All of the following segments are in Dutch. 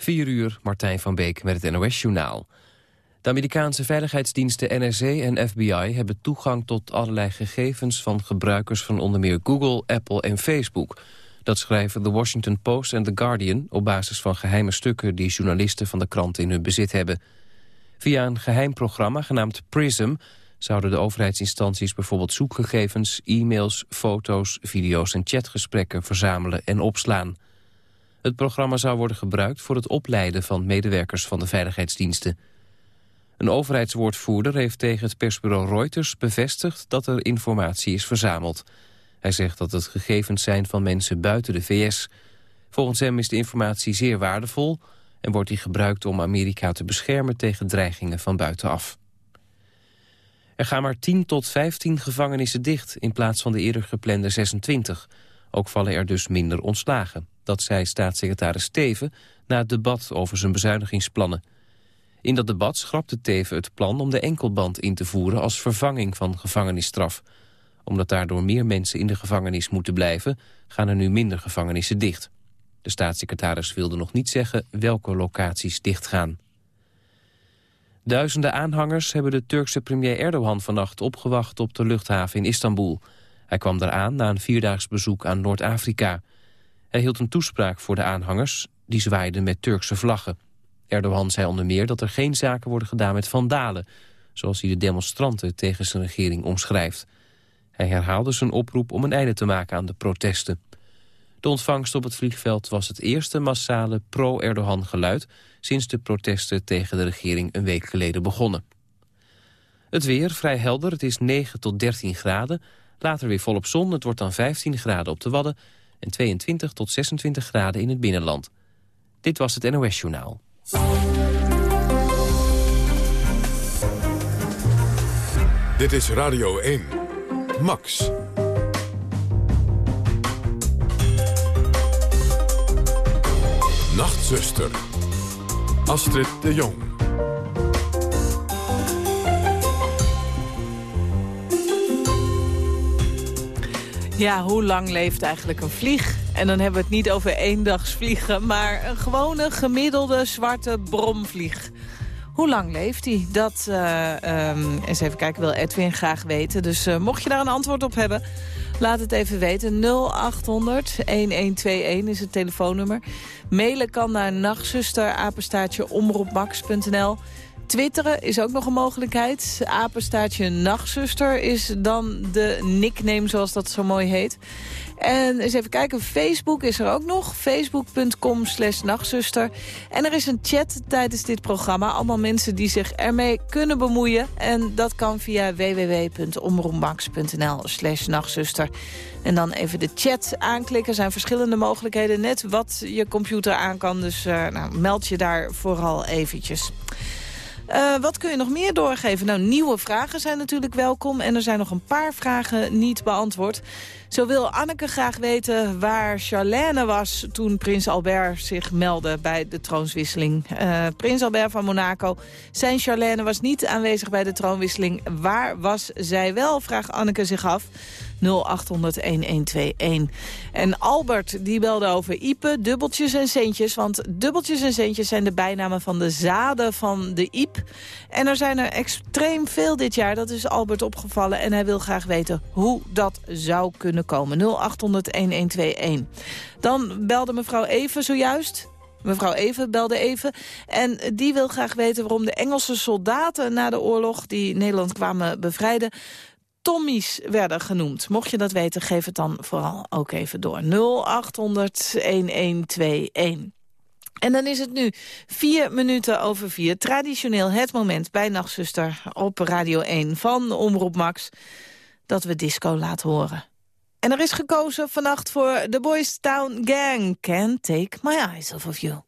4 uur, Martijn van Beek met het NOS-journaal. De Amerikaanse veiligheidsdiensten NSA en FBI hebben toegang tot allerlei gegevens van gebruikers van onder meer Google, Apple en Facebook. Dat schrijven The Washington Post en The Guardian op basis van geheime stukken die journalisten van de krant in hun bezit hebben. Via een geheim programma genaamd PRISM zouden de overheidsinstanties bijvoorbeeld zoekgegevens, e-mails, foto's, video's en chatgesprekken verzamelen en opslaan. Het programma zou worden gebruikt voor het opleiden van medewerkers van de veiligheidsdiensten. Een overheidswoordvoerder heeft tegen het persbureau Reuters bevestigd dat er informatie is verzameld. Hij zegt dat het gegevens zijn van mensen buiten de VS. Volgens hem is de informatie zeer waardevol en wordt die gebruikt om Amerika te beschermen tegen dreigingen van buitenaf. Er gaan maar 10 tot 15 gevangenissen dicht in plaats van de eerder geplande 26. Ook vallen er dus minder ontslagen. Dat zei staatssecretaris Teven na het debat over zijn bezuinigingsplannen. In dat debat schrapte Teven het plan om de enkelband in te voeren als vervanging van gevangenisstraf. Omdat daardoor meer mensen in de gevangenis moeten blijven, gaan er nu minder gevangenissen dicht. De staatssecretaris wilde nog niet zeggen welke locaties dichtgaan. Duizenden aanhangers hebben de Turkse premier Erdogan vannacht opgewacht op de luchthaven in Istanbul. Hij kwam daar aan na een vierdaags bezoek aan Noord-Afrika. Hij hield een toespraak voor de aanhangers, die zwaaiden met Turkse vlaggen. Erdogan zei onder meer dat er geen zaken worden gedaan met vandalen... zoals hij de demonstranten tegen zijn regering omschrijft. Hij herhaalde zijn oproep om een einde te maken aan de protesten. De ontvangst op het vliegveld was het eerste massale pro-Erdogan geluid... sinds de protesten tegen de regering een week geleden begonnen. Het weer vrij helder, het is 9 tot 13 graden. Later weer volop zon, het wordt dan 15 graden op de Wadden... en 22 tot 26 graden in het binnenland. Dit was het NOS Journaal. Dit is Radio 1. Max. Nachtzuster. Astrid de Jong. Ja, hoe lang leeft eigenlijk een vlieg? En dan hebben we het niet over eendagsvliegen, maar een gewone gemiddelde zwarte bromvlieg. Hoe lang leeft hij? Dat, uh, eens even kijken, wil Edwin graag weten. Dus uh, mocht je daar een antwoord op hebben, laat het even weten. 0800 1121 is het telefoonnummer. Mailen kan naar nachtzuster, omroepmax.nl. Twitteren is ook nog een mogelijkheid. Apenstaartje Nachtzuster is dan de nickname zoals dat zo mooi heet. En eens even kijken, Facebook is er ook nog. Facebook.com slash nachtzuster. En er is een chat tijdens dit programma. Allemaal mensen die zich ermee kunnen bemoeien. En dat kan via www.omroepmax.nl slash nachtzuster. En dan even de chat aanklikken. Er zijn verschillende mogelijkheden. Net wat je computer aan kan. Dus uh, nou, meld je daar vooral eventjes. Uh, wat kun je nog meer doorgeven? Nou, nieuwe vragen zijn natuurlijk welkom. En er zijn nog een paar vragen niet beantwoord. Zo wil Anneke graag weten waar Charlène was... toen prins Albert zich meldde bij de troonswisseling. Uh, prins Albert van Monaco. Zijn Charlène was niet aanwezig bij de troonwisseling. Waar was zij wel, vraagt Anneke zich af. 0800-1121. En Albert die belde over Ipe, dubbeltjes en centjes. Want dubbeltjes en centjes zijn de bijnamen van de zaden van de Iep. En er zijn er extreem veel dit jaar. Dat is Albert opgevallen. En hij wil graag weten hoe dat zou kunnen komen. 0800-1121. Dan belde mevrouw Even zojuist. Mevrouw Even belde even. En die wil graag weten waarom de Engelse soldaten na de oorlog... die Nederland kwamen bevrijden... Tommies werden genoemd. Mocht je dat weten, geef het dan vooral ook even door. 0800-1121. En dan is het nu vier minuten over vier. Traditioneel het moment bij Nachtzuster op Radio 1 van Omroep Max... dat we disco laten horen. En er is gekozen vannacht voor The Boys Town Gang. Can't take my eyes off of you.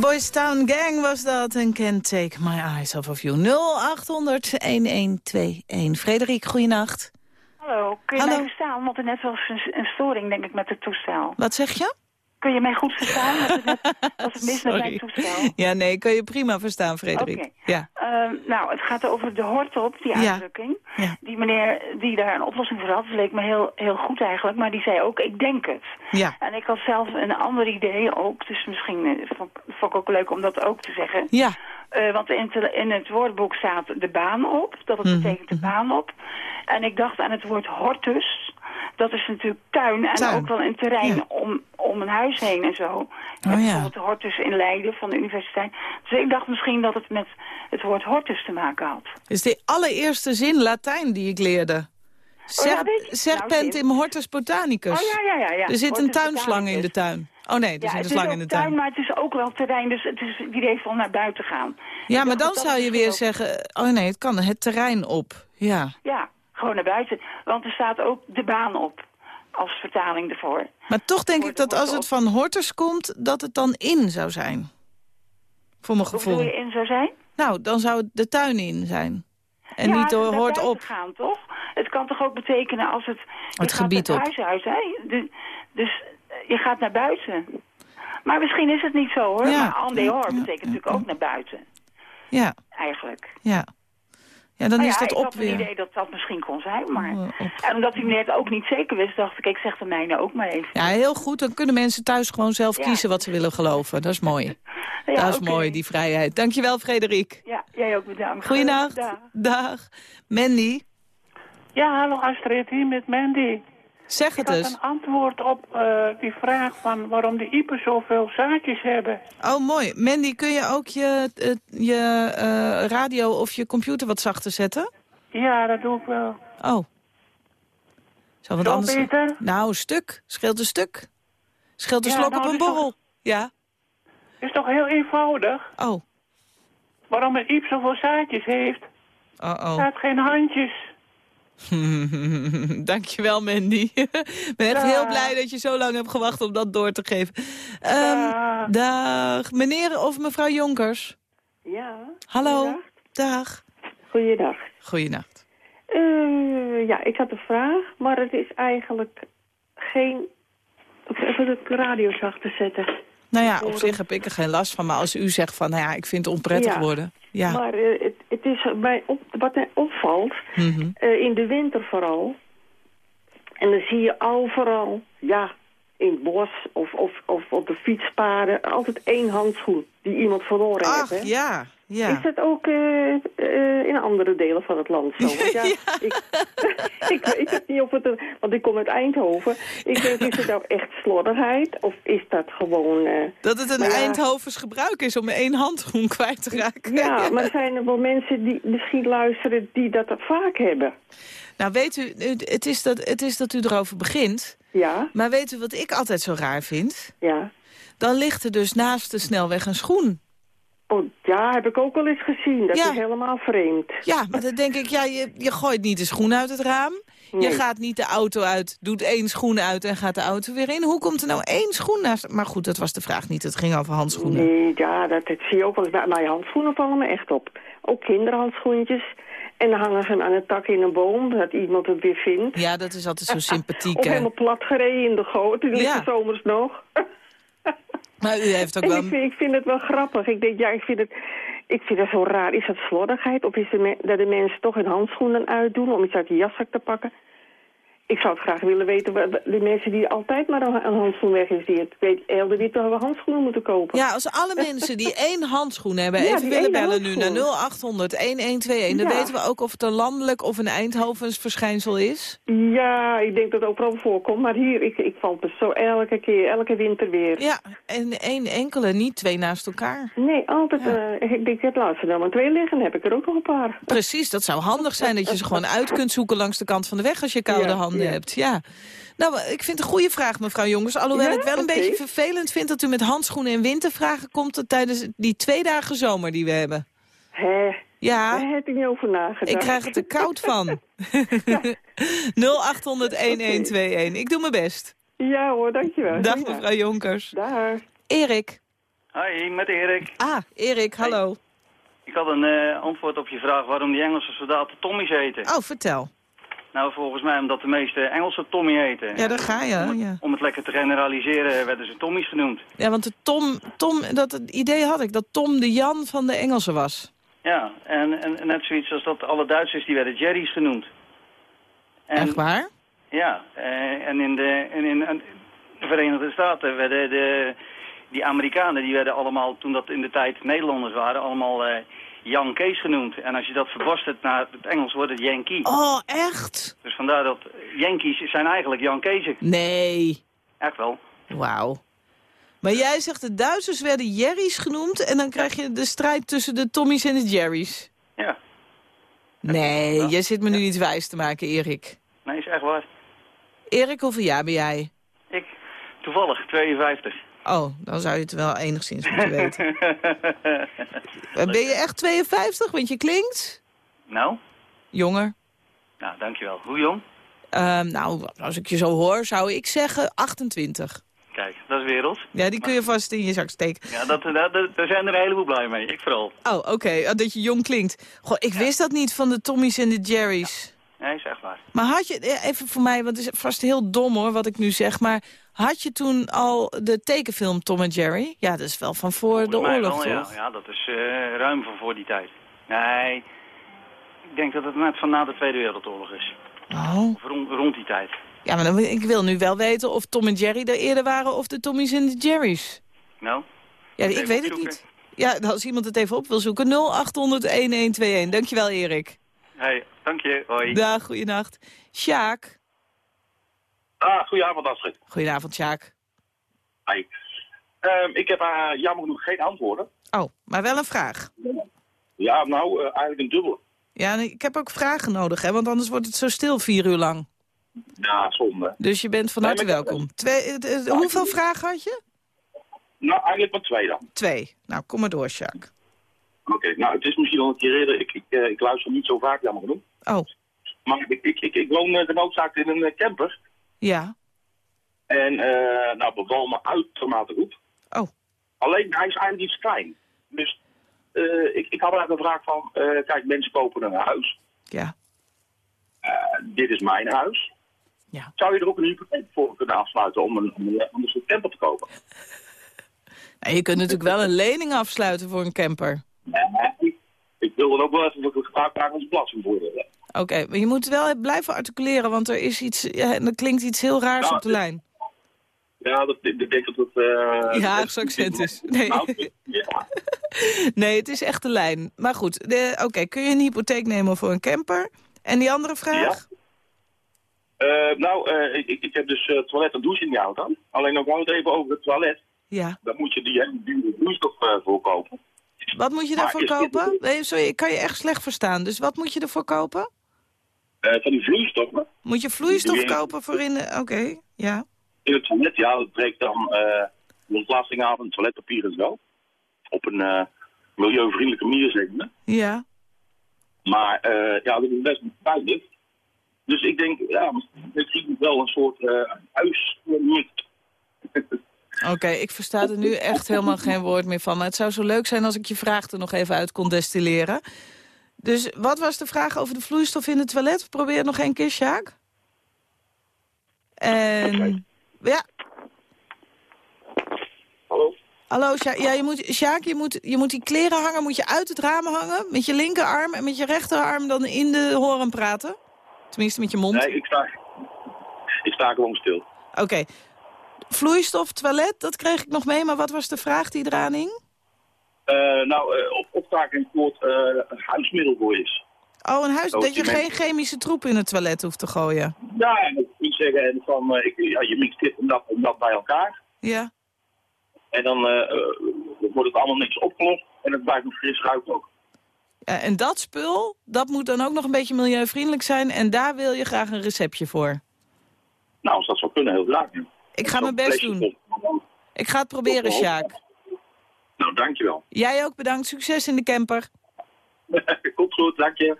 Boys Town Gang was dat en Can't Take My Eyes Off of You. 0800-1121. Frederik, goeienacht. Hallo, kun je Hallo. verstaan? Want er net was een, een storing, denk ik, met het toestel. Wat zeg je? Kun je mij goed verstaan? Want het net was het mis met mijn toestel. Ja, nee, kan je prima verstaan, Frederik. Oké. Ja. Ehm, nou, het gaat over de hortop, die uitdrukking. Ja. Die meneer die daar een oplossing voor had, leek me heel, heel goed eigenlijk. Maar die zei ook, ik denk het. Ja. En ik had zelf een ander idee ook. Dus misschien eh, vond, vond ik ook leuk om dat ook te zeggen. Ja. Eh, want in, te- in het woordboek staat de baan op. Dat het Mhm, betekent de baan op. En ik dacht aan het woord hortus. Dat is natuurlijk tuin en Tuin. ook wel een terrein Ja. om, om een huis heen en zo. ja. Bijvoorbeeld de hortus in Leiden van de universiteit. Dus ik dacht misschien dat het met het woord hortus te maken had. is de allereerste zin Latijn die ik leerde. Serp Oh, serpentim Nou, hortus botanicus. Oh ja, ja, ja. ja. Er zit een tuinslang in de tuin. Oh nee, er Ja, zit een slang in de tuin. tuin, maar het is ook wel terrein. Dus het is het idee van naar buiten gaan. Ja, maar dan zou je weer ook- zeggen... Oh nee, het kan het terrein op. Ja. Ja, gewoon naar buiten. Want er staat ook de baan op. Als vertaling ervoor. Maar toch denk ik dat als het van hortus komt... dat het dan in zou zijn. Voor mijn Hoe gevoel. bedoel je in zou zijn? Nou, dan zou het de tuin in zijn. En ja, niet door naar hoort op. gaan, toch? Het kan toch ook betekenen als het... Het gebied het op. huis uit, hè? Dus eh, je gaat naar buiten. Maar misschien is het niet zo, hoor. Ja. Maar dehors Ja, betekent natuurlijk ook naar buiten. Ja, Eigenlijk. ja. Ja, dan Nou is ja, dat ik op had een weer. idee dat dat misschien kon zijn, maar... Oh, op. En omdat die meneer het ook niet zeker wist, dacht ik, ik zeg de mijne ook maar even. Ja, heel goed. Dan kunnen mensen thuis gewoon zelf Ja. kiezen wat ze willen geloven. Dat is mooi. Ja, dat is mooi, die vrijheid. Dankjewel, Frederik. Ja, jij ook bedankt. Goeienacht. Dag. Dag. Mandy, Ja, hallo Astrid, hier met Mandy. Zeg het eens. een antwoord op eh, die vraag van waarom de iepen zoveel zaadjes hebben. Oh, mooi. Mandy, kun je ook je, eh, je eh, radio of je computer wat zachter zetten? Ja, dat doe ik wel. Oh. Zo, wat Zo anders... beter? Nou, een stuk. Scheelt een stuk. Scheelt een Ja, slok nou, op een dat is borrel. Ja. is toch heel eenvoudig? Oh. Waarom een iep zoveel zaadjes heeft? Oh, oh. Staat geen handjes. Dankjewel, Mandy. Ik ben echt heel blij dat je zo lang hebt gewacht om dat door te geven. Ehm, Dag. Meneer of mevrouw Jonkers? Ja, Hallo. Dag. goeiedag. Goeienacht. Eh, ja, ik had een vraag, maar het is eigenlijk geen... Even de radio zachter zetten. Nou ja, op zich heb ik er geen last van. Maar als u zegt van, nou ja, ik vind het onprettig Ja. worden. Ja. Maar eh, het, het is mij op, wat mij opvalt, Mhm. eh, in de winter vooral... en dan zie je overal, ja, in het bos of, of, of op de fietspaden... altijd één handschoen die iemand verloren Ach, heeft. hè? ja. Ja. Is dat ook eh, eh, in andere delen van het land zo? Want ja, Ik, ik weet het niet of het... Een, want ik kom uit Eindhoven. Ik denk, is het nou echt slordigheid? Of is dat gewoon... eh, Dat het een. Eindhovens gebruik is om één handschoen kwijt te raken. ja, maar zijn er wel mensen die misschien luisteren die dat vaak hebben. Nou, weet u, het is, dat, het is dat u erover begint. Ja, Maar weet u wat ik altijd zo raar vind? ja. Dan ligt er dus naast de snelweg een schoen. Oh, ja, heb ik ook wel eens gezien. Dat Ja. is helemaal vreemd. Ja, maar dan denk ik, ja, je, je gooit niet de schoen uit het raam. Je gaat niet de auto uit, doet één schoen uit en gaat de auto weer in. Hoe komt er nou één schoen naast? Maar goed, dat was de vraag niet. Het ging over handschoenen. Nee, ja, dat, dat zie je ook wel eens bij mijn handschoenen vallen me echt op. Ook kinderhandschoentjes. En dan hangen ze aan een tak in een boom, dat iemand het weer vindt. Ja, dat is altijd zo sympathiek. Of helemaal plat gereden in de goot, die ligt Ja. er zomers nog. Maar u heeft ook wel... ik vind, ik vind het wel grappig. Ik denk, ja, ik vind het, ik vind het zo raar. Is dat slordigheid? Of is de me- dat de mensen toch hun handschoenen uitdoen om iets uit die jaszak te pakken? Ik zou het graag willen weten, de mensen die altijd maar een, handschoen weg is, die het weet, de witte hebben handschoenen moeten kopen. Ja, als alle mensen die één handschoen hebben... Ja, even die willen bellen nu naar handschoen. 0800-1121... dan Ja. weten we ook of het een landelijk of een Eindhovens verschijnsel is. Ja, ik denk dat het overal voorkomt. Maar hier, ik, ik val het zo elke keer, elke winter weer. Ja, en één enkele, niet twee naast elkaar. Nee, altijd. eh, ik denk, het laatste nou maar twee liggen, dan heb ik er ook nog een paar. Precies, dat zou handig zijn dat je ze gewoon uit kunt zoeken langs de kant van de weg als je koude Ja, handen ja. hebt. Ja. Nou, ik vind het een goede vraag, mevrouw Jongens. Alhoewel Ja, ik wel een beetje vervelend vind dat u met handschoenen in wintervragen komt tijdens die twee dagen zomer die we hebben. Hé, Ja, daar heb ik niet over nagedacht. ik krijg het er koud van. 0800-1121. Ik doe mijn best. Ja hoor, dankjewel. Dag mevrouw Jonkers. Daar. Erik. Hi, met Erik. Ah, Erik, hallo. Ik had een eh, antwoord op je vraag waarom die Engelse soldaten Tommy's heten. Oh, vertel. Nou, volgens mij omdat de meeste Engelsen Tommy heten. Ja, daar ga je, Om het, ja. om het lekker te generaliseren werden ze Tommy's genoemd. Ja, want de Tom, Tom, dat het idee had ik, dat Tom de Jan van de Engelsen was. Ja, en, en, net zoiets als dat alle Duitsers die werden Jerry's genoemd. En, Echt waar? Ja, eh, en in de, en in, en de Verenigde Staten werden de, die Amerikanen, die werden allemaal, toen dat in de tijd Nederlanders waren, allemaal eh Jan Kees genoemd. En als je dat verbastert naar het Engels wordt het Yankee. Oh, echt? Dus vandaar dat Yankees zijn eigenlijk Jan. Nee. Echt wel. Wauw. Maar jij zegt de Duitsers werden Jerry's genoemd... en dan krijg je de strijd tussen de Tommy's en de Jerry's. Ja. Nee, jij zit me nu iets wijs te maken, Erik. Nee, is echt waar. Erik, hoeveel jaar ben jij? Ik, toevallig, 52. Oh, dan zou je het wel enigszins moeten weten. Eh, Ben je echt 52? Want je klinkt nou, jonger. nou, dankjewel. Hoe jong? Ehm, nou, als ik je zo hoor, zou ik zeggen 28. Kijk, dat is wereld. Ja, die kun je vast in je zak steken. Ja, dat, dat, dat- daar zijn er een heleboel blij mee. Ik vooral. Oh, oké, oh, dat je jong klinkt. Goh, ik wist dat niet van de Tommy's en de Jerry's. Nee, is echt waar. Maar had je, eh, even voor mij, want het is vast heel dom hoor, wat ik nu zeg... maar had je toen al de tekenfilm Tom en Jerry? Ja, dat is wel van voor de Volgens oorlog, toch? Ja, ja, dat is eh, ruim van voor die tijd. Nee, ik denk dat het net van na de Tweede Wereldoorlog is. Oh. Of rond, rond die tijd. Ja, maar dan, ik wil nu wel weten of Tom en Jerry er eerder waren... of de Tommy's en de Jerry's. Nou? Ja, ik weet het niet. Ja, als iemand het even op wil zoeken. 0800-1121. Dankjewel, Erik. Hey, dank je. Hoi. Dag, goeienacht. Sjaak. Ah, goedenavond Astrid. Goedenavond, Sjaak. Hi. Ehm, ik heb uh, jammer genoeg geen antwoorden. Oh, maar wel een vraag. Ja, nou, uh, eigenlijk een dubbele. Ja, ik heb ook vragen nodig, hè, want anders wordt het zo stil vier uur lang. Ja, zonde. Dus je bent van harte Nee, welkom. Twee, eh, eh, hoeveel vragen had je? Nou, eigenlijk maar twee dan. Twee. Nou, kom maar door, Sjaak. Oké, nou, het is misschien al een keer eerder. Ik, ik, eh, ik luister niet zo vaak, jammer genoeg. Oh, Maar ik, ik, ik, ik woon genoodzaakt in een eh, camper. Ja. En, eh nou, beval me uitermate goed. Oh, Alleen, hij is eigenlijk iets klein. Dus eh, ik, ik had eigenlijk een vraag van, eh, kijk, mensen kopen een huis. ja. Dit is mijn huis. Ja. Zou je er ook een hypotheek voor kunnen afsluiten om een, om een, om een soort camper te kopen? Nou, je kunt natuurlijk wel een lening afsluiten voor een camper. Nee, ik wil dan ook wel even voor gevraagd maken als belastingvoordeel. Oké, maar je moet wel blijven articuleren, want er is iets, ja, er klinkt iets heel raars Nou, op de lijn. Ja, dat, ik denk dat het... Ja, dat- accent is. Nee. Nou, ja. Nee, het is echt de lijn. Maar goed, oké, kun je een hypotheek nemen voor een camper? En die andere vraag? Eh, nou, eh, ik, ik- heb dus eh, toilet en douche in die auto. Alleen nog wel het even over het toilet. Ja. Dan moet je die hele dure eh voor kopen. Wat moet je daarvoor kopen? Nee, sorry, ik kan je echt slecht verstaan. Dus wat moet je ervoor kopen? Eh, van die vloeistoffen Moet je vloeistof kopen voor in de... Oké, ja. in het toilet, ja, dat breekt dan eh de ontlasting af en toiletpapier en zo. Op een eh, milieuvriendelijke manier, zeg maar. Ja. Maar ja, dat is best veilig. Dus ik denk, ja, misschien wel een soort eh huis. Oké, ik versta er nu echt helemaal geen woord meer van. Maar het zou zo leuk zijn als ik je vraag er nog even uit kon destilleren. Dus wat was de vraag over de vloeistof in het toilet? Probeer het nog één keer, Sjaak. En... Ja, Hallo? hallo, Sjaak. Ja, je moet, Sjaak, je moet, je moet die klerenhanger moet je uit het raam hangen. Met je linkerarm en met je rechterarm dan in de horen praten. Tenminste, met je mond. Nee, ik sta, ik sta gewoon stil. Oké. Vloeistof, toilet, dat kreeg ik nog mee. Maar wat was de vraag die eraan hing? Eh, nou, eh, op opdracht in het eh, een huismiddel voor is. Oh, een huis, Oh, dat je geen chemische troep in het toilet hoeft te gooien. Ja, en dat je zeggen en van, ik, ja, je mixt dit en dat en dat bij elkaar. Ja. En dan wordt het allemaal niks opgelost en het blijft nog fris ruikt ook. Ja, en dat spul, dat moet dan ook nog een beetje milieuvriendelijk zijn. En daar wil je graag een receptje voor. Nou, als dat zou kunnen, heel graag. Ik ga mijn best doen. Ik ga het proberen, Sjaak. Nou, dankjewel. Jij ook bedankt. Succes in de camper. Komt goed, dank je.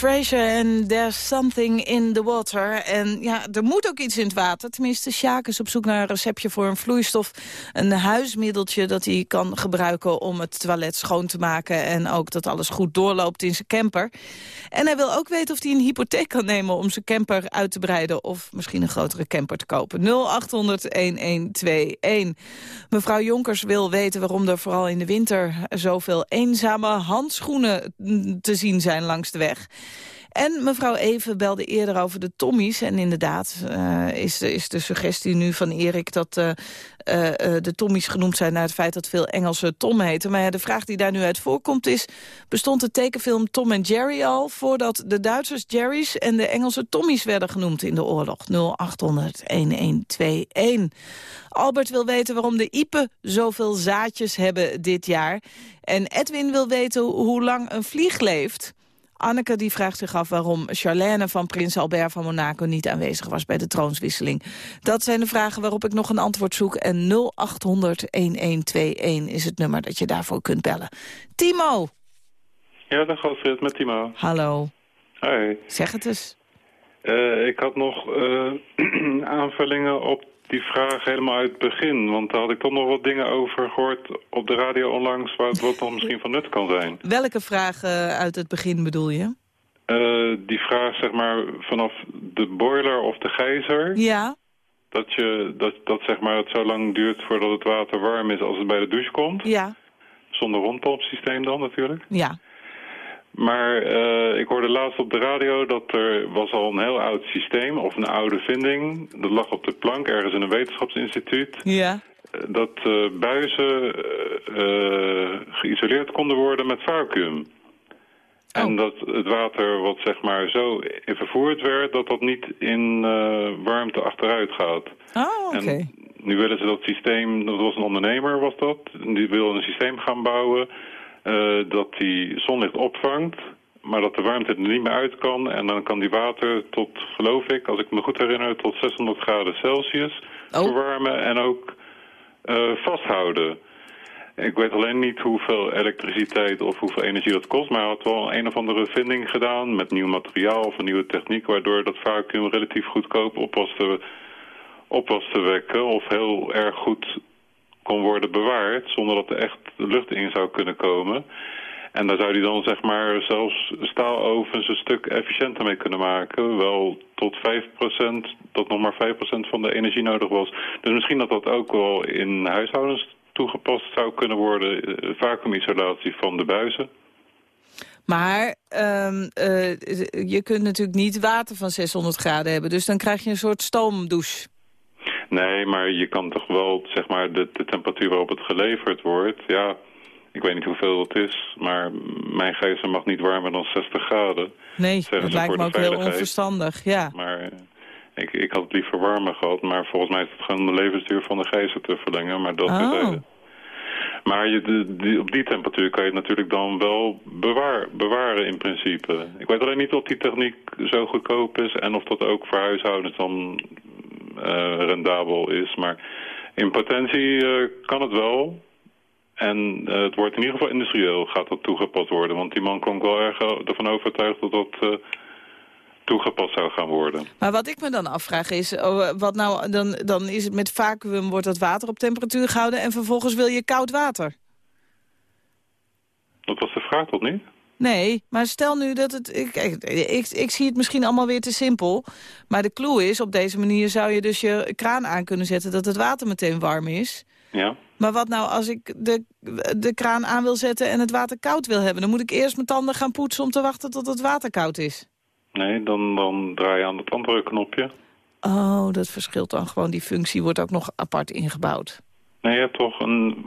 Fraser en There's Something in the Water. En ja, er moet ook iets in het water. Tenminste, Sjaak is op zoek naar een receptje voor een vloeistof. Een huismiddeltje dat hij kan gebruiken om het toilet schoon te maken. En ook dat alles goed doorloopt in zijn camper. En hij wil ook weten of hij een hypotheek kan nemen om zijn camper uit te breiden. Of misschien een grotere camper te kopen. 0800-1121. Mevrouw Jonkers wil weten waarom er vooral in de winter zoveel eenzame handschoenen te zien zijn langs de weg. En mevrouw Even belde eerder over de Tommies. En inderdaad eh, is, is de suggestie nu van Erik... dat eh, eh, de Tommies genoemd zijn naar het feit dat veel Engelse Tom heten. Maar ja, de vraag die daar nu uit voorkomt is... bestond de tekenfilm Tom en Jerry al... voordat de Duitsers Jerry's en de Engelse Tommies werden genoemd in de oorlog? 0800-1121. Albert wil weten waarom de Ipen zoveel zaadjes hebben dit jaar. En Edwin wil weten hoe lang een vlieg leeft... Anneke die vraagt zich af waarom Charlène van prins Albert van Monaco niet aanwezig was bij de troonswisseling. Dat zijn de vragen waarop ik nog een antwoord zoek. En 0800-1121 is het nummer dat je daarvoor kunt bellen. Timo! Ja, dag Alfred, met Timo. Hallo. Hoi. Zeg het eens. Uh, ik had nog uh, aanvullingen op die vraag helemaal uit het begin. Want daar had ik toch nog wat dingen over gehoord op de radio onlangs... wat, wat dan misschien van nut kan zijn. Welke vraag uh, uit het begin bedoel je? Uh, die vraag zeg maar vanaf de boiler of de gijzer. Ja. Dat, je, dat, dat zeg maar het zo lang duurt voordat het water warm is als het bij de douche komt. Ja. Zonder rondpompsysteem dan natuurlijk. Ja. Maar uh, ik hoorde laatst op de radio dat er was al een heel oud systeem, of een oude vinding. Dat lag op de plank ergens in een wetenschapsinstituut. Ja. Dat uh, buizen uh, geïsoleerd konden worden met vacuüm. Oh. En dat het water wat zeg maar zo vervoerd werd, dat dat niet in warmte achteruit gaat. Oh, oké. Okay. Nu willen ze dat systeem, dat was een ondernemer was dat, die wil een systeem gaan bouwen... Uh, dat die zonlicht opvangt, maar dat de warmte er niet meer uit kan. En dan kan die water tot, geloof ik, als ik me goed herinner, tot 600 graden Celsius oh. verwarmen en ook uh, vasthouden. Ik weet alleen niet hoeveel elektriciteit of hoeveel energie dat kost, maar hij had wel een of andere vinding gedaan met nieuw materiaal of een nieuwe techniek, waardoor dat vacuüm relatief goedkoop op was te, op was te wekken of heel erg goed kon worden bewaard zonder dat er echt lucht in zou kunnen komen. En daar zou hij dan zeg maar zelfs staalovens een stuk efficiënter mee kunnen maken. Wel tot 5%, tot nog maar 5% van de energie nodig was. Dus misschien dat dat ook wel in huishoudens toegepast zou kunnen worden. Vacuumisolatie van de buizen. Maar um, uh, je kunt natuurlijk niet water van 600 graden hebben. Dus dan krijg je een soort stoomdouche. Nee, maar je kan toch wel, zeg maar, de, de temperatuur waarop het geleverd wordt... ja, ik weet niet hoeveel het is, maar mijn gijzer mag niet warmer dan 60 graden. Nee, dat lijkt me ook heel onverstandig, ja. Maar ik, ik had het liever warmer gehad, maar volgens mij is het gewoon de levensduur van de gijzer te verlengen. Maar dat oh. Maar je, de, die, op die temperatuur kan je het natuurlijk dan wel bewaar, bewaren in principe. Ik weet alleen niet of die techniek zo goedkoop is en of dat ook voor huishoudens dan rendabel is. Maar in potentie uh, kan het wel. En uh, het wordt in ieder geval industrieel gaat dat toegepast worden. Want die man klonk wel erg ervan overtuigd dat dat toegepast zou gaan worden. Maar wat ik me dan afvraag is, wat nou, dan, dan is het met vacuüm wordt dat water op temperatuur gehouden en vervolgens wil je koud water. Dat was de vraag toch niet? Nee, maar stel nu dat het... Ik, ik, ik, ik, zie het misschien allemaal weer te simpel. Maar de clue is, op deze manier zou je dus je kraan aan kunnen zetten... dat het water meteen warm is. Ja. Maar wat nou als ik de, de kraan aan wil zetten en het water koud wil hebben? Dan moet ik eerst mijn tanden gaan poetsen om te wachten tot het water koud is. Nee, dan, dan draai je aan het andere knopje. Oh, dat verschilt dan gewoon. Die functie wordt ook nog apart ingebouwd. Nee, je hebt toch een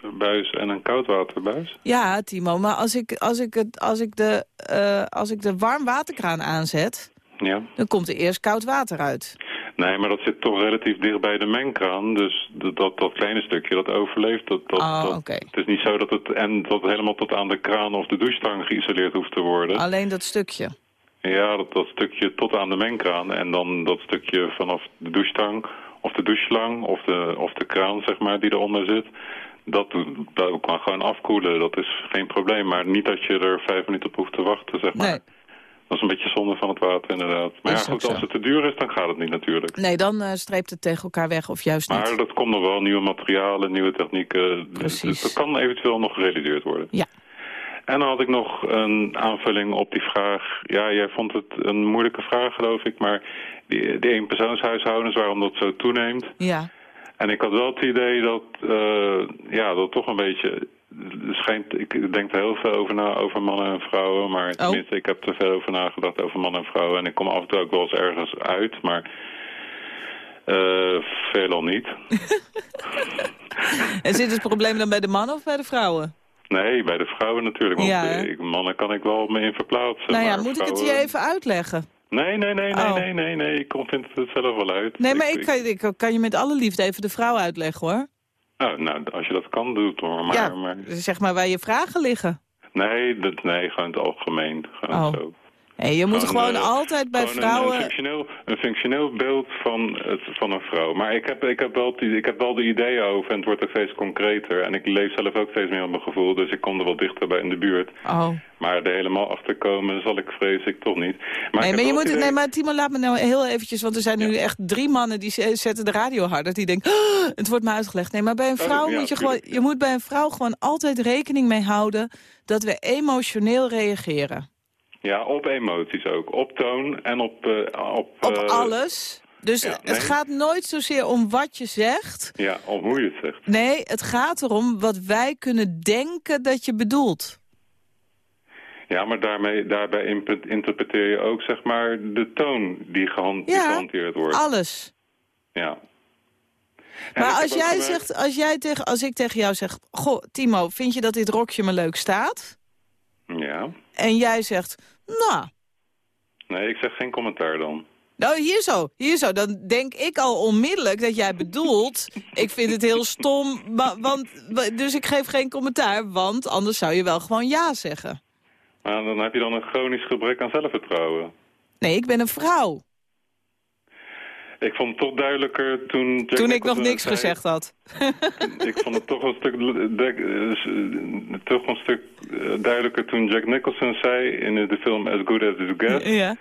warmwaterbuis en een koudwaterbuis? Ja, Timo, maar als ik, als ik, het, als ik, de, eh, als ik de warmwaterkraan aanzet... Ja. dan komt er eerst koud water uit. Nee, maar dat zit toch relatief dicht bij de mengkraan. Dus dat, dat, kleine stukje dat overleeft. Dat, dat, Oh, dat- oké. Het is niet zo dat het, en dat het helemaal tot aan de kraan of de douchestang geïsoleerd hoeft te worden. Alleen dat stukje. Ja, dat, dat stukje tot aan de mengkraan. En dan dat stukje vanaf de douchestang of de doucheslang of de, of de kraan, zeg maar, die eronder zit. Dat, dat kan gewoon afkoelen, dat is geen probleem. Maar niet dat je er vijf minuten op hoeft te wachten, zeg maar. Nee. Dat is een beetje zonde van het water, inderdaad. Maar ja, goed, als het te duur is, dan gaat het niet natuurlijk. Nee, dan streept het tegen elkaar weg of juist niet. Maar dat komt nog wel, nieuwe materialen, nieuwe technieken. Precies. Dat kan eventueel nog gerealiseerd worden. Ja. En dan had ik nog een aanvulling op die vraag. Ja, jij vond het een moeilijke vraag, geloof ik. Maar die, die eenpersoonshuishoudens, waarom dat zo toeneemt. Ja. En ik had wel het idee dat, eh, ja, dat toch een beetje... Schijnt, ik denk er heel veel over na, over mannen en vrouwen. Maar tenminste, ik heb er veel over nagedacht over mannen en vrouwen. En ik kom af en toe ook wel eens ergens uit, maar... eh veelal niet. En zit het probleem dan bij de mannen of bij de vrouwen? Nee, bij de vrouwen natuurlijk. Want Ja, mannen kan ik wel me in verplaatsen. nou ja, maar moet ik het je even uitleggen? Nee, nee, nee, nee, Oh. nee, nee, nee. Ik kom- vind het zelf wel uit. Nee, maar ik kan, ik kan je met alle liefde even de vrouw uitleggen, hoor. Nou, nou, als je dat kan, doe het hoor. Maar, ja, maar, zeg maar waar je vragen liggen. nee, dat, nee, gewoon het algemeen. Gewoon Oh. zo. Nee, je moet gewoon eh, altijd bij gewoon vrouwen... Een, functioneel, een functioneel beeld van, het, van een vrouw. Maar ik heb, ik, heb wel, die- ik heb wel de ideeën over en het wordt ook steeds concreter. En ik leef zelf ook steeds meer op mijn gevoel, dus ik kom er wel dichter bij in de buurt. Oh. Maar er helemaal achter komen zal ik vrees ik toch niet. Maar nee, maar je moet, nee, maar Timo, laat me nou heel eventjes... want er zijn nu echt drie mannen die zetten de radio harder. Die denken, "Oh, het wordt me uitgelegd. Nee, maar bij een Oh, vrouw ja, moet je gewoon... Je moet bij een vrouw gewoon altijd rekening mee houden... dat we emotioneel reageren. Ja, op emoties ook. Op toon en op... eh, op Op eh, alles. Dus ja, het gaat nooit zozeer om wat je zegt. Ja, op hoe je het zegt. Nee, het gaat erom wat wij kunnen denken dat je bedoelt. Ja, maar daarmee, daarbij interpreteer je ook zeg maar de toon die, gehan- die Ja, gehanteerd wordt. Alles. Ja. En Maar als jij gemerkt- zegt, als, jij tegen, als ik tegen jou zeg... Goh, Timo, vind je dat dit rokje me leuk staat? Ja. En jij zegt, nou, Nee, ik zeg geen commentaar dan. nou hier zo, hier zo. Dan denk ik al onmiddellijk dat jij bedoelt... ik vind het heel stom, wa- want, wa- dus ik geef geen commentaar... want anders zou je wel gewoon ja zeggen. Maar dan heb je dan een chronisch gebrek aan zelfvertrouwen. Nee, ik ben een vrouw. Ik vond het toch duidelijker toen... Jack Toen ik nog niks zei- gezegd had. Ik vond het toch een stuk, toch een stuk eh, duidelijker toen Jack Nicholson zei in de film As Good As It Gets. Ja.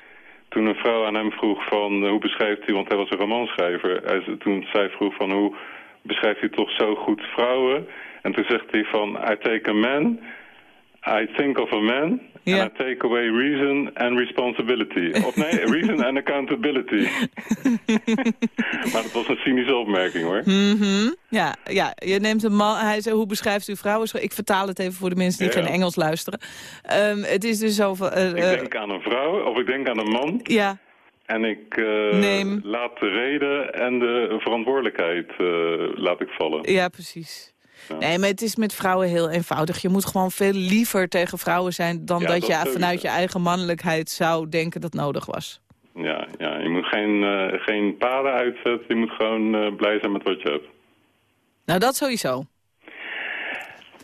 Toen een vrouw aan hem vroeg van eh, hoe beschrijft hij, want hij was een romanschrijver. Hij, toen zij vroeg van hoe beschrijft hij toch zo goed vrouwen. En toen zegt hij van I take a man, I think of a man, And I take away reason and responsibility. Of nee, reason and accountability. maar dat was een cynische opmerking hoor. Mhm. ja, ja, je neemt een man. Hij zei, hoe beschrijft u vrouwen? Ik vertaal het even voor de mensen die Ja, geen Engels luisteren. Ehm, het is dus van... eh, Ik eh, denk aan een vrouw of ik denk aan een man. ja, En ik Neem. laat de reden en de verantwoordelijkheid laat ik vallen. ja, precies. Nee, maar het is met vrouwen heel eenvoudig. Je moet gewoon veel liever tegen vrouwen zijn... dan Ja, dat, dat je sowieso. vanuit je eigen mannelijkheid zou denken dat nodig was. Ja, ja, je moet geen, eh, geen paden uitzetten. Je moet gewoon eh, blij zijn met wat je hebt. Nou, dat sowieso.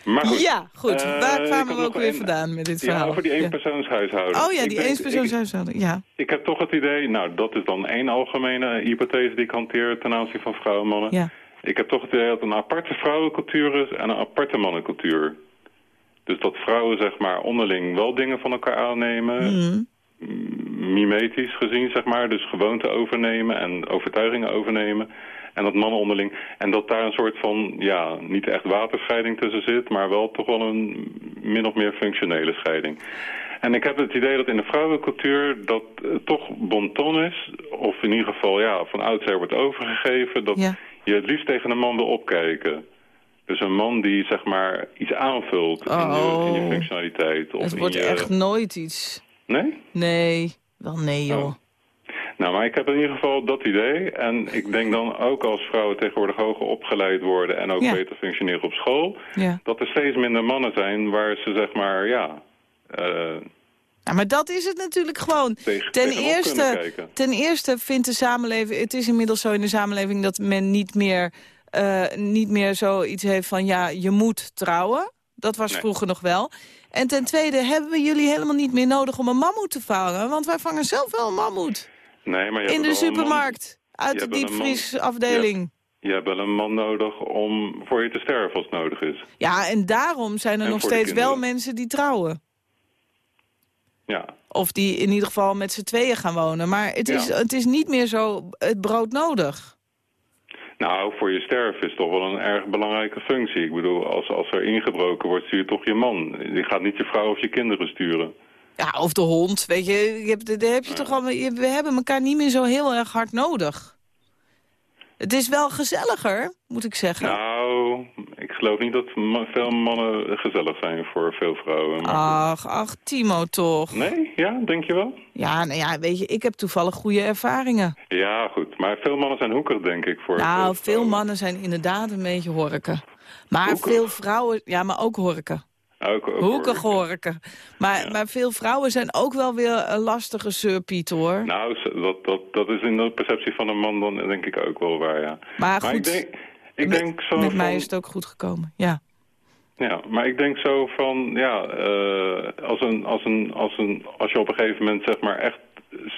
Maar goed. Ja, goed. Eh, Waar ik kwamen we ook weer een- vandaan met dit Ja, verhaal? over die Ja. eenpersoonshuishouden. Oh ja, die eenspersoonshuishouden. Ja. Ik, ik heb toch het idee, nou dat is dan één algemene hypothese die ik hanteer ten aanzien van vrouwen en mannen. Ja. Ik heb toch het idee dat een aparte vrouwencultuur is en een aparte mannencultuur. Dus dat vrouwen zeg maar onderling wel dingen van elkaar aannemen, Mhm. mimetisch gezien, zeg maar. Dus gewoonten overnemen en overtuigingen overnemen. En dat mannen onderling. En dat daar een soort van, ja, niet echt waterscheiding tussen zit, maar wel toch wel een min of meer functionele scheiding. En ik heb het idee dat in de vrouwencultuur dat eh, toch bon ton is, of in ieder geval ja, van oudsher wordt overgegeven, dat Ja. Je het liefst tegen een man wil opkijken. Dus een man die zeg maar iets aanvult in, je, in je Oh. functionaliteit. Of Het in wordt je... echt nooit iets. Nee? Nee, wel nee joh. Oh. Nou, maar ik heb in ieder geval dat idee. En ik denk dan ook als vrouwen tegenwoordig hoger opgeleid worden... en ook Ja. beter functioneren op school... Ja. dat er steeds minder mannen zijn waar ze zeg maar, ja... eh, Ja, maar dat is het natuurlijk gewoon. Tegen- ten, eerste, ten eerste vindt de samenleving... Het is inmiddels zo in de samenleving dat men niet meer, eh, niet meer zoiets heeft van... ja, je moet trouwen. Dat was Nee. vroeger nog wel. En ten tweede hebben we jullie helemaal niet meer nodig om een mammoet te vangen. Want wij vangen zelf wel een mammoet. nee, maar je In de supermarkt. Uit je de diepvriesafdeling. Je hebt wel een man nodig om voor je te sterven als het nodig is. Ja, en daarom zijn er En nog steeds wel mensen die trouwen. Ja, Of die in ieder geval met z'n tweeën gaan wonen. Maar het is, Ja. het is niet meer zo het brood nodig. nou, voor je sterven is toch wel een erg belangrijke functie. Ik bedoel, als, als er ingebroken wordt, stuur je toch je man. Je gaat niet je vrouw of je kinderen sturen. Ja, of de hond, weet je. je hebt, daar heb je toch al, je- we hebben elkaar niet meer zo heel erg hard nodig. Het is wel gezelliger, moet ik zeggen. Nou, ik geloof niet dat veel mannen gezellig zijn voor veel vrouwen. Maar... Ach, ach, Timo toch. Nee? Ja, denk je wel? Ja, nou ja, weet je, ik heb toevallig goede ervaringen. Ja, goed. Maar veel mannen zijn hoekig, denk ik. Voor Nou, veel mannen zijn inderdaad een beetje horken. Maar Hoekig? veel vrouwen, ja, maar ook horken. Ook, ook Hoekig horken. Maar, maar veel vrouwen zijn ook wel weer een lastige surpiet, hoor. Nou, dat, dat, dat is in de perceptie van een man dan denk ik ook wel waar, ja. Maar goed, denk, ik met, denk zo met van, mij is het ook goed gekomen, ja. Ja, maar ik denk zo van, ja, eh, als, een, als, een, als, een, als je op een gegeven moment zeg maar echt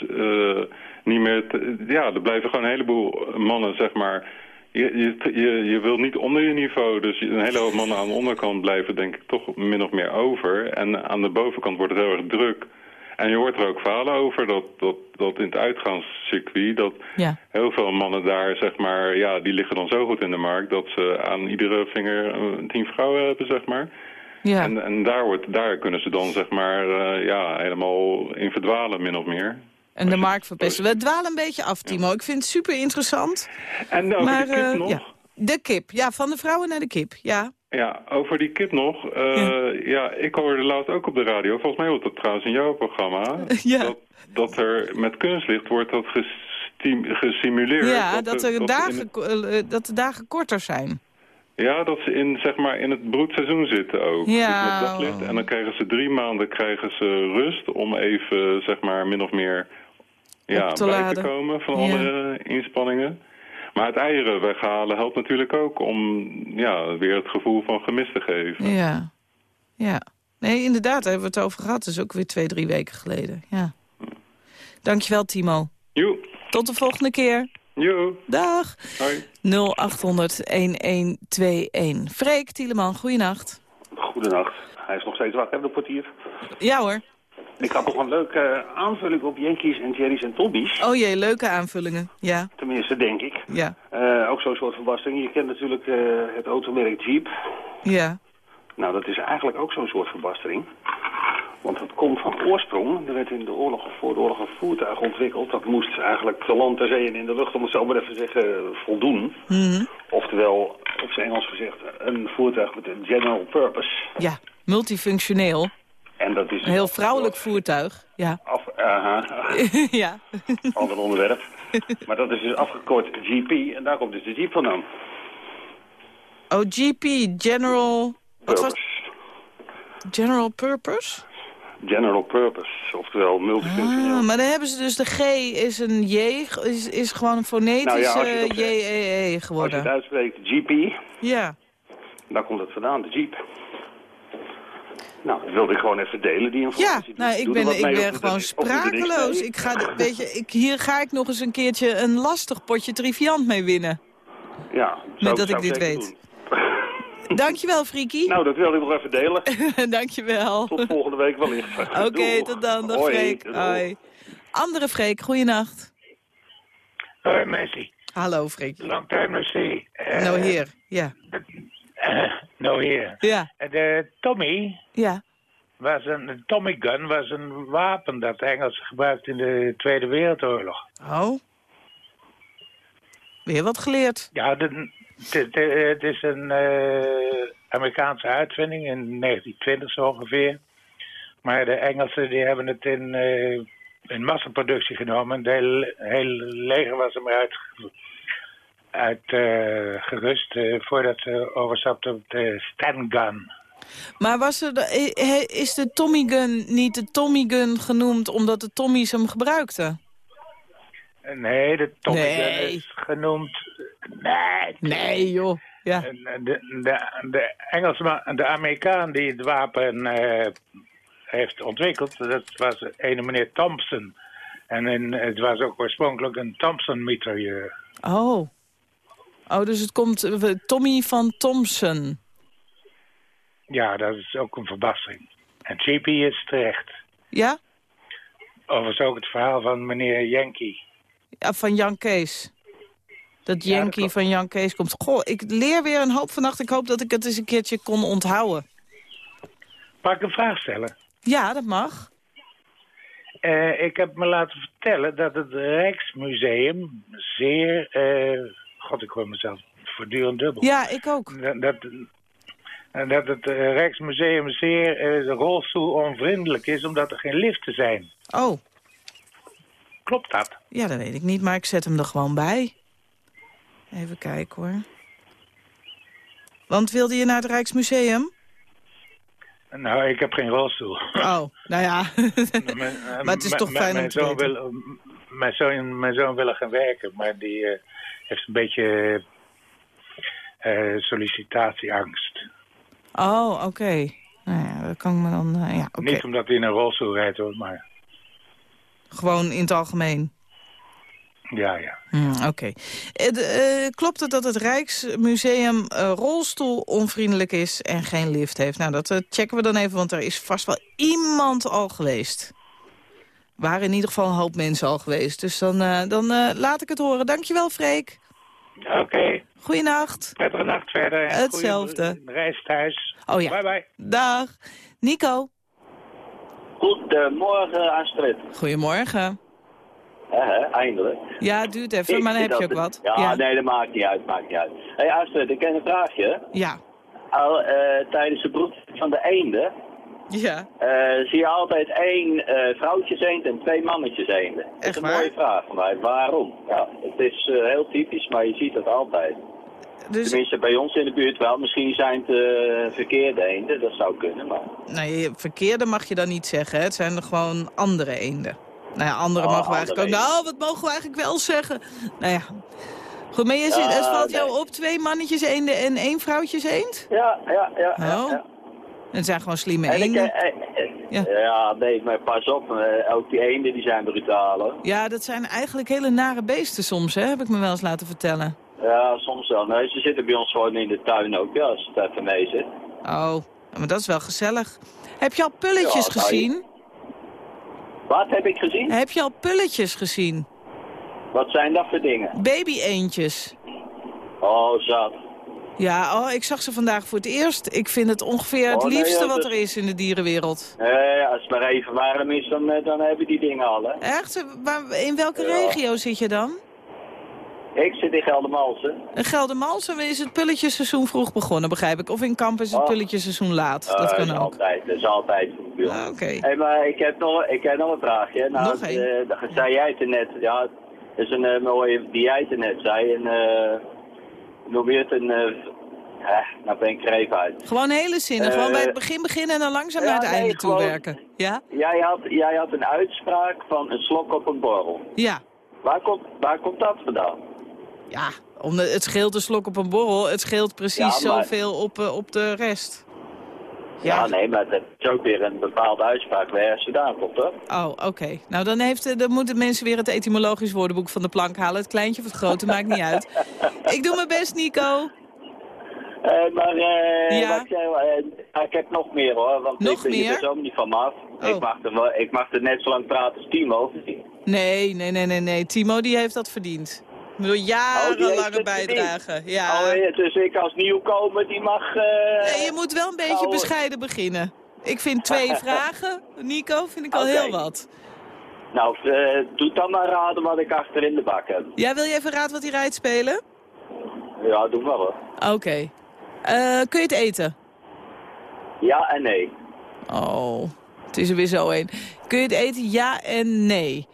eh, niet meer... te- ja, er blijven gewoon een heleboel mannen zeg maar... Je, je, je, je wil niet onder je niveau, dus een hele hoop mannen aan de onderkant blijven denk ik toch min of meer over. En aan de bovenkant wordt het heel erg druk. En je hoort er ook verhalen over dat, dat, dat in het uitgaanscircuit... dat Ja. heel veel mannen daar, zeg maar, ja, die liggen dan zo goed in de markt... dat ze aan iedere vinger eh, tien vrouwen hebben, zeg maar. Ja. En, en daar, wordt, daar kunnen ze dan, zeg maar, eh, ja, helemaal in verdwalen, min of meer. En de markt verpesten. We dwalen een beetje af, Timo. Ik vind het super interessant. En over maar, die kip eh, nog? ja. De kip, ja, van de vrouwen naar de kip, ja. Ja, over die kip nog. eh, ja. ik hoorde laatst ook op de radio, volgens mij was dat trouwens in jouw programma... Ja. dat, dat er met kunstlicht wordt dat gesimuleerd. Ja, dat, er dat dagen, het- ko- eh, dat de dagen korter zijn. Ja, dat ze in, zeg maar, in het broedseizoen zitten ook. Ja. Dus daglicht. En dan krijgen ze drie maanden krijgen ze rust om even, zeg maar, min of meer ja, te bij laden. te komen van Ja. andere inspanningen. Maar het eieren weghalen helpt natuurlijk ook om ja, weer het gevoel van gemis te geven. Ja, ja. Nee, inderdaad, daar hebben we het over gehad. Is ook weer twee, drie weken geleden, ja. Dankjewel, Timo. Joe, Tot de volgende keer. joe, Dag. hoi. 0800-1121. Freek Tieleman, goeienacht. Goedenacht. Hij is nog steeds wakker, de portier. Ja hoor. Ik had nog een leuke aanvulling op Yankees en Jerry's en Tobby's. Oh jee, leuke aanvullingen. Ja, Tenminste, denk ik. ja, Eh, ook zo'n soort verbastering. Je kent natuurlijk eh, het automerk Jeep. ja. Nou, dat is eigenlijk ook zo'n soort verbastering. Want dat komt van oorsprong. Er werd in de oorlog, voor de oorlog een voertuig ontwikkeld. Dat moest eigenlijk te land, te zee en in de lucht, om het zo maar even te zeggen, voldoen. Mhm. Oftewel, op zijn Engels gezegd, een voertuig met een general purpose. Ja, multifunctioneel. En dat is Een heel vrouwelijk voertuig. Ja. af... Ja. ander onderwerp. maar dat is dus afgekort GP en daar komt dus de Jeep vandaan. Oh, GP, General... Wat was General Purpose? General Purpose, oftewel multifunctioneel. Ah, maar dan hebben ze dus de G is een J, is, is gewoon een fonetische Nou ja, als je het op- JEE Als je geworden. het uitspreekt GP, Ja. daar komt het vandaan, de Jeep. Nou, dat wilde ik gewoon even delen, die Ja, informatie. nou, ik Doe ben, ik ben gewoon sprakeloos. Ik ga, weet je, ik, hier ga ik nog eens een keertje een lastig potje triviant mee winnen. Ja, zou- Met dat zou ik dit weet. doen. Dankjewel, Friekie. Nou, dat wilde ik nog even delen. Dankjewel. Tot volgende week wellicht. Oké, tot dan. Dag Hoi. Freek. Hoi. Andere Freek, goeienacht. Hoi Messi, Hallo Freek. long time no see. Nou hier, ja. eh, nou hier. Ja, De Tommy ja. was een, een Tommy gun was een wapen dat de Engelsen gebruikten in de Tweede Wereldoorlog. Oh, weer wat geleerd. Ja, het- is een eh, Amerikaanse uitvinding in 1920 zo ongeveer. Maar de Engelsen die hebben het in, eh, in massaproductie genomen. Het hele, hele leger was er maar uit, eh, gerust eh, voordat ze overstapten op de Stan Gun. Maar was er de, is de Tommy Gun niet de Tommy Gun genoemd omdat de Tommy's hem gebruikten? Nee, de Tommy Nee. Gun is genoemd... Nee, Nee, joh. Ja. De, de, de Engelsman, de Amerikaan die het wapen eh, heeft ontwikkeld, dat was een meneer Thompson. En in, het was ook oorspronkelijk een Thompson-mitrailleur. Oh. Oh, dus het komt eh, Tommy van Thompson. Ja, dat is ook een verbastering. En Chippy is terecht. Ja? Overigens ook het verhaal van meneer Yankee. ja van Jan Kees. Dat Ja, Yankee van Jan Kees komt. Goh, ik leer weer een hoop vannacht. Ik hoop dat ik het eens een keertje kon onthouden. Mag ik een vraag stellen? Ja, dat mag. Eh, ik heb me laten vertellen dat het Rijksmuseum zeer... eh, God, ik hoor mezelf voortdurend dubbel. Ja, ik ook. Dat, dat, dat het eh, Rijksmuseum zeer eh, rolstoelonvriendelijk is, omdat er geen liften zijn. Oh, Klopt dat? ja, dat weet ik niet, maar ik zet hem er gewoon bij. Even kijken hoor. Want wilde je naar het Rijksmuseum? Nou, ik heb geen rolstoel. Oh, nou ja. Maar het is toch fijn om te zoon weten. wil, mijn, zoon, mijn zoon wil er gaan werken, maar die eh, heeft een beetje eh, sollicitatieangst. Oh, oké. Nou ja, dat kan ik me dan... eh, ja. Niet omdat hij in een rolstoel rijdt, hoor, maar Gewoon in het algemeen. ja, ja. Hmm, Oké. Eh, klopt het dat het Rijksmuseum rolstoelonvriendelijk is en geen lift heeft? Nou, dat checken we dan even, want er is vast wel iemand al geweest. Waren in ieder geval een hoop mensen al geweest. Dus dan, eh, dan eh, laat ik het horen. Dankjewel, Freek. Oké, Goeienacht. prettige nacht verder. en Hetzelfde. reis thuis. Oh ja. Bye bye. Dag. Nico. Goedemorgen, Astrid. Goedemorgen. Hè, eindelijk. Ja, het duurt even, Ik maar dan heb je ook wat. Ja, nee, dat maakt niet uit, maakt niet uit. Hé hey, Astrid, ik ken een vraagje. Ja. Al, eh, tijdens de broed van de eenden Ja. eh, zie je altijd één eh vrouwtjes eend en twee mannetjes eenden. Dat is een mooie vraag van mij. Waarom? Ja, het is eh, heel typisch, maar je ziet het altijd. Dus, Tenminste, bij ons in de buurt wel. Misschien zijn het eh, verkeerde eenden, dat zou kunnen, maar... nee, verkeerde mag je dan niet zeggen. Hè? Het zijn er gewoon andere eenden. Nou ja, andere Oh, mogen we eigenlijk ook. Nou, wat mogen we eigenlijk wel zeggen? Nou ja. Goed, maar je valt jou nee. op twee mannetjes eenden en één vrouwtjes eend? Ja, ja, ja. ja, Oh. ja. Het zijn gewoon slimme En eenden. eh, ja. nee, maar pas op. eh, ook die eenden die zijn brutaal, hoor. Ja, dat zijn eigenlijk hele nare beesten soms, hè? Heb ik me wel eens laten vertellen. Ja, soms wel. Nee, ze zitten bij ons gewoon in de tuin ook, ja, als het even mee zit. Oh, maar dat is wel gezellig. Heb je al pulletjes Ja, nou, je- gezien? Wat heb ik gezien? Heb je al pulletjes gezien? Wat zijn dat voor dingen? Baby-eendjes. Oh, zat. Ja, oh, ik zag ze vandaag voor het eerst. Ik vind het ongeveer het Oh, nee, liefste wat dat- er is in de dierenwereld. Eh, als het maar even warm is, dan, eh, dan hebben die dingen al, hè. Echt? Waar, in welke Ja. regio zit je dan? Ik zit in Geldermalsen. In Geldermalsen is het pulletjesseizoen vroeg begonnen, begrijp ik. Of in Kamp is het Oh. pulletjesseizoen laat. dat Eh, kan ook. altijd, dat is altijd ons. Ah, Oké. Hey, maar ik heb nog, ik heb nog een vraagje. Nou, Nog één? eh, dat zei jij het net. Ja, dat is een eh, mooie die jij het net zei. En, eh je het een... eh, eh, nou ben ik er even uit. Gewoon hele zinnen. Eh, Gewoon bij het begin beginnen en dan langzaam naar het nee, einde toe gewoon- werken. Ja? Jij had, jij had een uitspraak van een slok op een borrel. Ja. Waar komt, waar komt dat vandaan? Ja, om de, het scheelt een slok op een borrel. Het scheelt precies Ja, maar- zoveel op, eh, op de rest. Ja, nee, maar dat is ook weer een bepaalde uitspraak waar ergens vandaan komt, hoor. Oh, oké. Nou, dan, heeft, eh, dan moeten mensen weer het etymologisch woordenboek van de plank halen. Het kleintje of het grote, maakt niet uit. Ik doe mijn best, Nico. Eh, maar eh, Ja? wat eh, ik heb nog meer hoor, want Nog ik ben er zo niet van af. Oh. Ik, mag er wel, ik mag er net zo lang praten als Timo. Nee, nee, nee, nee, nee. Timo die heeft dat verdiend. Bedoel, Oh, jarenlange bijdrage. Ja. Oh, ja, dus ik als nieuwkomer, die mag... eh, Nee, je moet wel een beetje bescheiden beginnen. Ik vind twee vragen, Nico, vind ik al heel wat. Nou, eh, doe dan maar raden wat ik achter in de bak heb. Ja, wil je even raad wat hij rijdt spelen? Ja, doe maar hoor. Oké. Eh, kun je het eten? Ja en nee. Oh, het is er weer zo een. Kun je het eten? Ja en nee.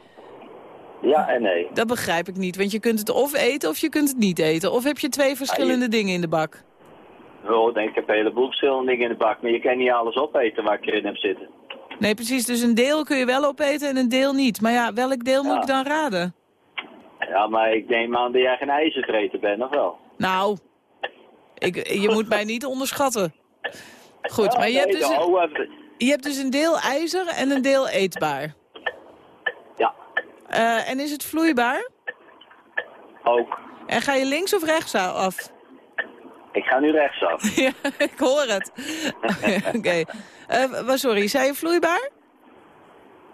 Ja en nee. Dat begrijp ik niet, want je kunt het of eten of je kunt het niet eten. Of heb je twee verschillende dingen in de bak? Oh, ik denk ik heb een heleboel verschillende dingen in de bak, maar je kan niet alles opeten waar ik erin heb zitten. Nee, precies. Dus een deel kun je wel opeten en een deel niet. Maar ja, welk deel moet ik dan raden? Ja, maar ik neem aan dat jij geen ijzervreter bent, of wel? Nou, ik, je moet mij niet onderschatten. Goed, Ja, maar je hebt, dus een, je hebt dus een deel ijzer en een deel eetbaar. Eh, en is het vloeibaar? Ook. En ga je links of rechts af? Ik ga nu rechtsaf. ja, ik hoor het. Oké. Eh, wa- sorry, zei je vloeibaar?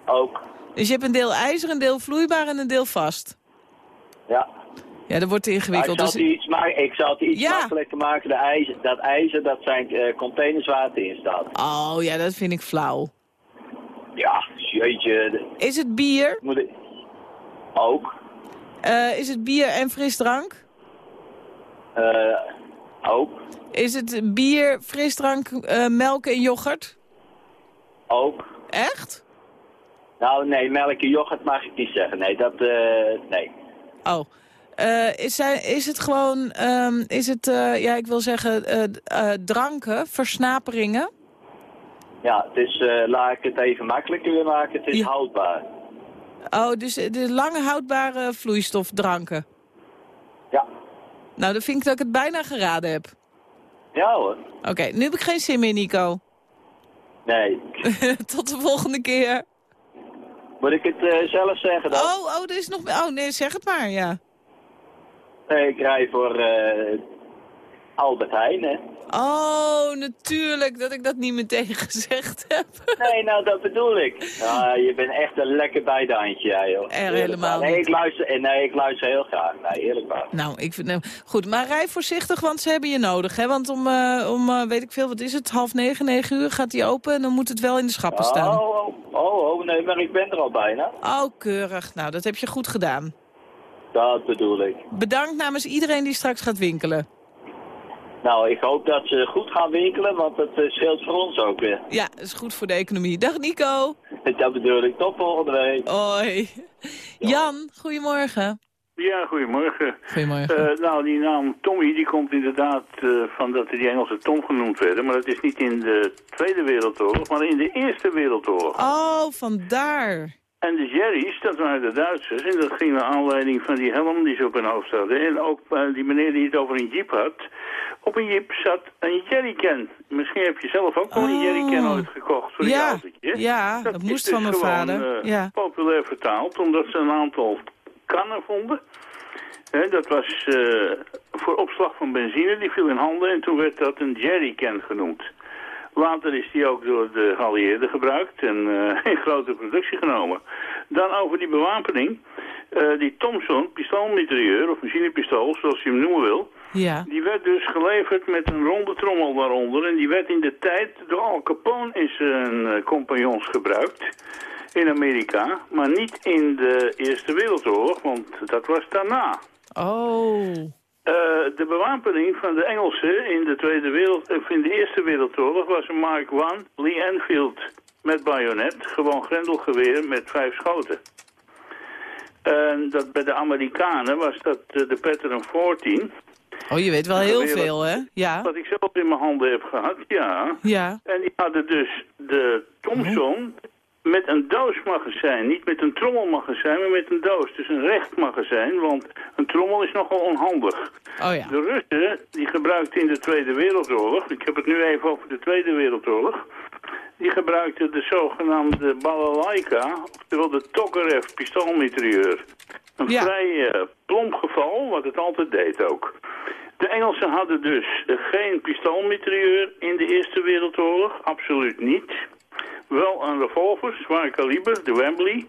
Ook. Dus je hebt een deel ijzer, een deel vloeibaar en een deel vast. Ja. Ja, dat wordt te Maar ingewikkeld. ik, zal Dus... het iets ma- ik zal het iets Ja. makkelijker maken. De ijzer, dat ijzer, dat zijn eh, containers waar het in staat. Oh ja, dat vind ik flauw. Ja, jeetje. Is het bier? Moet ik... Ook. Eh, is het bier en frisdrank? Eh, ook. Is het bier, frisdrank, eh, melk en yoghurt? Ook. Echt? Nou, nee, melk en yoghurt mag ik niet zeggen. Nee, dat, nee. Oh. Is, zij, is het gewoon, ehm, is het, ja, ik wil zeggen, dranken, versnaperingen? Ja, het is, laat ik het even makkelijker maken. Het is houdbaar. Oh, dus de lange houdbare vloeistofdranken? Ja. Nou, dan vind ik dat ik het bijna geraden heb. Ja hoor. Oké, nu heb ik geen zin meer, Nico. Nee. Tot de volgende keer. Moet ik het eh, zelf zeggen dan? Oh, oh, er is nog. Oh, nee, zeg het maar, ja. Nee, ik rij voor eh, Albert Heijn, hè. Oh, natuurlijk dat ik dat niet meteen gezegd heb. Nee, nou dat bedoel ik. Nou, je bent echt een lekker bijdaandje, jij, joh. Er helemaal nee, ik luister, eh, nee, ik luister heel graag. Nee, eerlijk waar. Nou, ik vind... nou, goed, maar rij voorzichtig, want ze hebben je nodig, hè? Want om, eh, om eh, weet ik veel, wat is het, half negen, negen uur gaat die open... en dan moet het wel in de schappen staan. Oh, oh, oh, oh, nee, maar ik ben er al bijna. Oh, keurig. Nou, dat heb je goed gedaan. Dat bedoel ik. Bedankt namens iedereen die straks gaat winkelen. Nou, ik hoop dat ze goed gaan winkelen, want het eh, scheelt voor ons ook weer. Ja, dat is goed voor de economie. Dag Nico. Dat bedoel ik. Tot volgende week. Hoi. Jan, goedemorgen. Ja, goedemorgen. Goedemorgen. Eh, nou, die naam Tommy die komt inderdaad eh, van dat die Engelse Tom genoemd werden. Maar dat is niet in de Tweede Wereldoorlog, maar in de Eerste Wereldoorlog. Oh, vandaar. En de Jerry's, dat waren de Duitsers. En dat ging naar aanleiding van die helm die ze op hun hoofd hadden. En ook die meneer die het over een jeep had. Op een jeep zat een jerrycan. Misschien heb je zelf ook wel een Oh. jerrycan ooit gekocht voor Ja, autootje. ja, dat moest van dus mijn gewoon, vader. eh, Ja. populair vertaald, omdat ze een aantal kannen vonden. Hè, dat was eh, voor opslag van benzine, die viel in handen en toen werd dat een jerrycan genoemd. Later is die ook door de geallieerden gebruikt en eh, in grote productie genomen. Dan over die bewapening. Die Thompson, pistoolmitrailleur of machinepistool, zoals je hem noemen wil... Ja. Die werd dus geleverd met een ronde trommel daaronder. En die werd in de tijd door Al Capone in zijn eh, compagnons gebruikt. In Amerika. Maar niet in de Eerste Wereldoorlog, want dat was daarna. Oh. Eh, de bewapening van de Engelsen in de, Tweede Wereld, of in de Eerste Wereldoorlog was een Mark I Lee Enfield met bajonet. Gewoon grendelgeweer met vijf schoten. En dat bij de Amerikanen was dat eh, de Pattern 14. Oh, je weet wel heel veel, hè? Ja. Wat ik zelf in mijn handen heb gehad, ja. Ja. En die hadden dus de Thompson met een doosmagazijn. Niet met een trommelmagazijn, maar met een doos. Dus een recht magazijn, want een trommel is nogal onhandig. Oh ja. De Russen, die gebruikten in de Tweede Wereldoorlog... ik heb het nu even over de Tweede Wereldoorlog... die gebruikten de zogenaamde balalaika, oftewel de Tokarev pistoolmitrailleur. Een vrij eh, plomp geval, wat het altijd deed ook. De Engelsen hadden dus geen pistoolmitrailleur in de Eerste Wereldoorlog, absoluut niet. Wel een revolver, zwaar kaliber, de Wembley.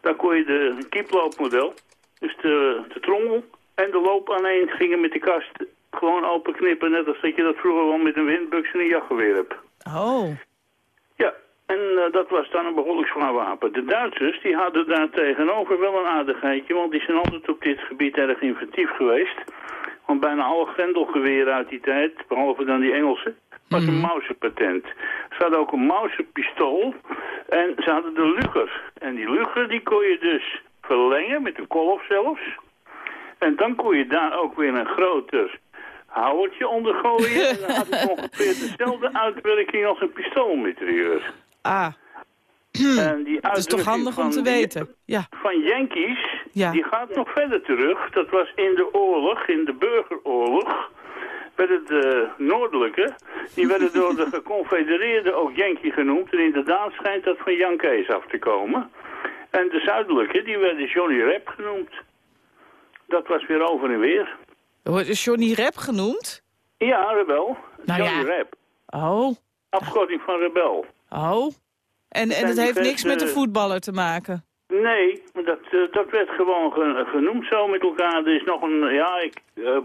Daar kon je de kieploopmodel, dus de, de trommel en de loop aan één gingen met de kast gewoon openknippen. Net als dat je dat vroeger wel met een windbuks en een jachtgeweer hebt. Oh. Ja, En eh, dat was dan een behoorlijk zwaar wapen. De Duitsers die hadden daar tegenover wel een aardigheidje, want die zijn altijd op dit gebied erg inventief geweest. Want bijna alle grendelgeweren uit die tijd, behalve dan die Engelse, was een Mauser-patent. Ze hadden ook een Mauser-pistool en ze hadden de Luger. En die Luger die kon je dus verlengen met een kolf zelfs. En dan kon je daar ook weer een groter houwertje onder gooien. en dan had het ongeveer dezelfde uitwerking als een pistoolmitrailleur. Ah, En die dat is toch handig om te weten. Ja. Van Yankees, Ja. die gaat nog verder terug. Dat was in de oorlog, in de burgeroorlog. Werden de noordelijke, die werden door de geconfedereerden ook Yankee genoemd. En inderdaad schijnt dat van Jan Kees af te komen. En de zuidelijke, die werden Johnny Rap genoemd. Dat was weer over en weer. Wordt Johnny Rep genoemd? Ja, rebel. Nou Johnny ja. Oh, Afkorting van rebel. oh. En, en het heeft niks met de voetballer te maken? Nee, dat, eh, dat werd gewoon ge- genoemd zo met elkaar. Er is nog een, ja, ik, uh,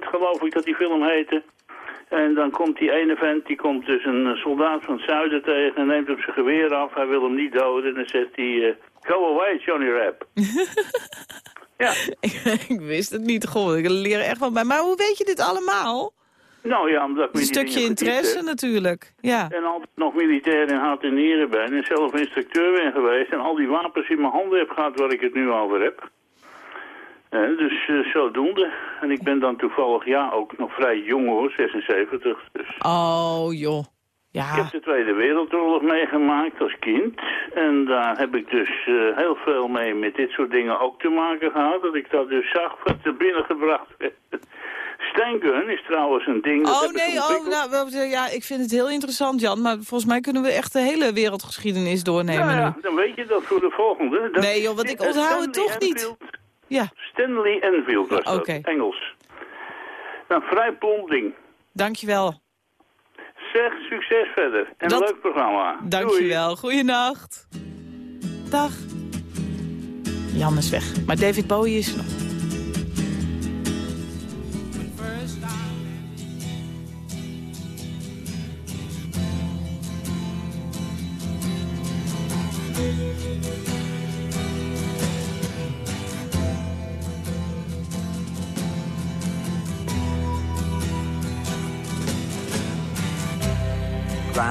geloof ik dat die film heette. En dan komt die ene vent, die komt dus een eh, soldaat van het zuiden tegen en neemt hem zijn geweer af. Hij wil hem niet doden en dan zegt hij, eh, go away Johnny Rap. ja. ik wist het niet. Goh, ik leer echt van bij. Maar hoe weet je dit allemaal? Nou ja, omdat ik Een stukje interesse heb. natuurlijk. Ja. En altijd nog militair in hart en nieren ben. En zelf instructeur ben geweest. En al die wapens in mijn handen heb gehad waar ik het nu over heb. Eh, dus eh, zodoende. En ik ben dan toevallig, ja, ook nog vrij jong hoor, 76. Dus Oh, joh. Ik Ja. heb de Tweede Wereldoorlog meegemaakt als kind. En daar heb ik dus eh, heel veel mee met dit soort dingen ook te maken gehad. Dat ik dat dus zag wat er binnengebracht werd. Steengun is trouwens een ding... dat Oh ik nee, oh, nou, ja, ik vind het heel interessant, Jan. Maar volgens mij kunnen we echt de hele wereldgeschiedenis doornemen Nou ja, dan weet je dat voor de volgende. Dat Nee, joh, want ik onthoud het toch niet. Ja. Stanley Enfield was dat, Oké. Engels. Nou, vrij plomp ding. Dankjewel. Zeg, succes verder. En Dat- een leuk programma. Dankjewel. Goeienacht. Dag. Jan is weg. Maar David Bowie is nog.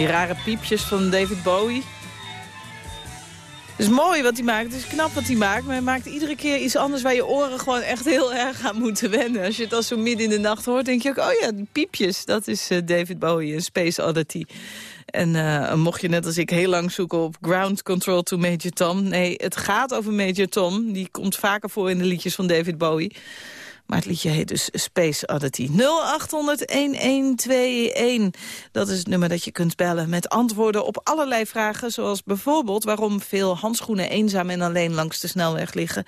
Die rare piepjes van David Bowie. Het is mooi wat hij maakt, het is knap wat hij maakt... maar hij maakt iedere keer iets anders waar je oren gewoon echt heel erg aan moeten wennen. Als je het al zo midden in de nacht hoort, denk je ook... oh ja, piepjes, dat is eh, David Bowie en Space Oddity. En eh, mocht je net als ik heel lang zoeken op Ground Control to Major Tom... nee, het gaat over Major Tom. Die komt vaker voor in de liedjes van David Bowie. Maar het liedje heet dus Space Oddity. 0800-1121. Dat is het nummer dat je kunt bellen met antwoorden op allerlei vragen. Zoals bijvoorbeeld waarom veel handschoenen eenzaam en alleen langs de snelweg liggen.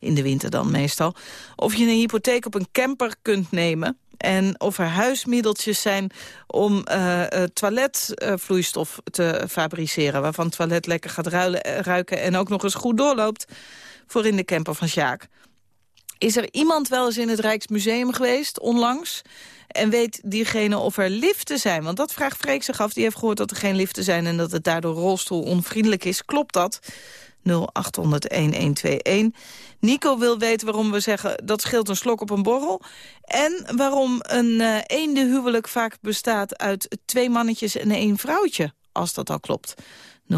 In de winter dan meestal. Of je een hypotheek op een camper kunt nemen. En of er huismiddeltjes zijn om eh, eh, toiletvloeistof te fabriceren... waarvan toilet lekker gaat ruilen, eh, ruiken en ook nog eens goed doorloopt... voor in de camper van Sjaak. Is er iemand wel eens in het Rijksmuseum geweest, onlangs? En weet diegene of er liften zijn? Want dat vraagt Freek zich af. Die heeft gehoord dat er geen liften zijn... en dat het daardoor rolstoel onvriendelijk is. Klopt dat? 0800-1121. Nico wil weten waarom we zeggen... dat scheelt een slok op een borrel. En waarom een uh, eendenhuwelijk vaak bestaat uit twee mannetjes en één vrouwtje. Als dat al klopt. 0800-1121.